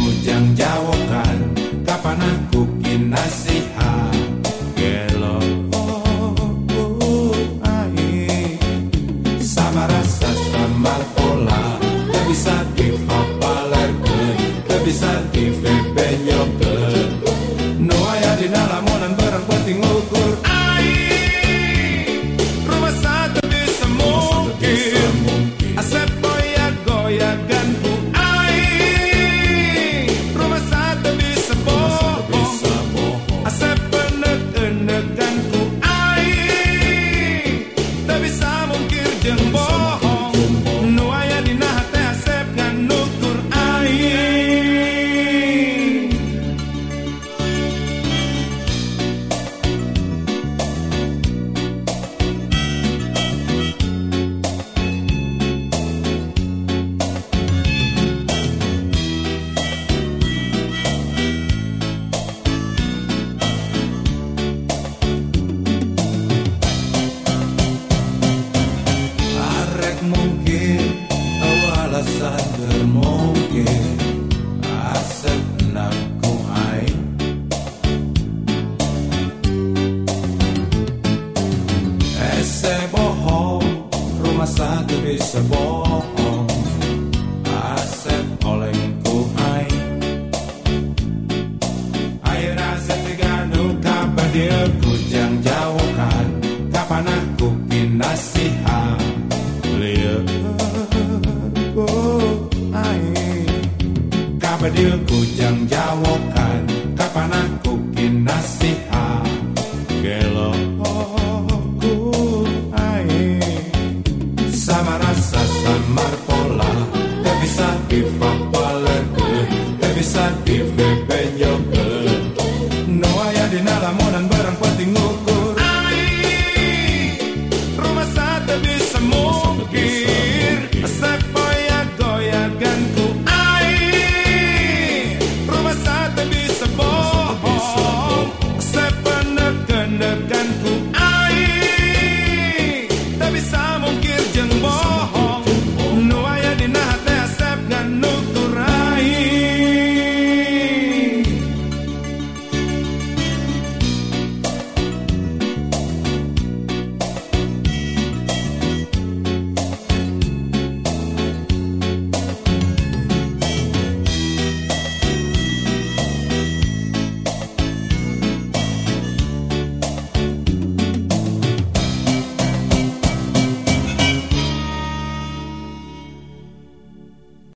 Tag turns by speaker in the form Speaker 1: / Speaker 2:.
Speaker 1: ujang jawokan kapan aku kinasihan gelo oh, oh, oh ai sama rasa sama pola. Tak bisa di papalar ke tak bisa di pepe nyoke no ayah monan barang penting uku sebohong Asep olengku hai Air asep diganu kapan dia kujang jauhkan. Kapan aku pindah sihat Lihat oh, Kapan dia kujang Hallelujah. Every San Pipe Peño.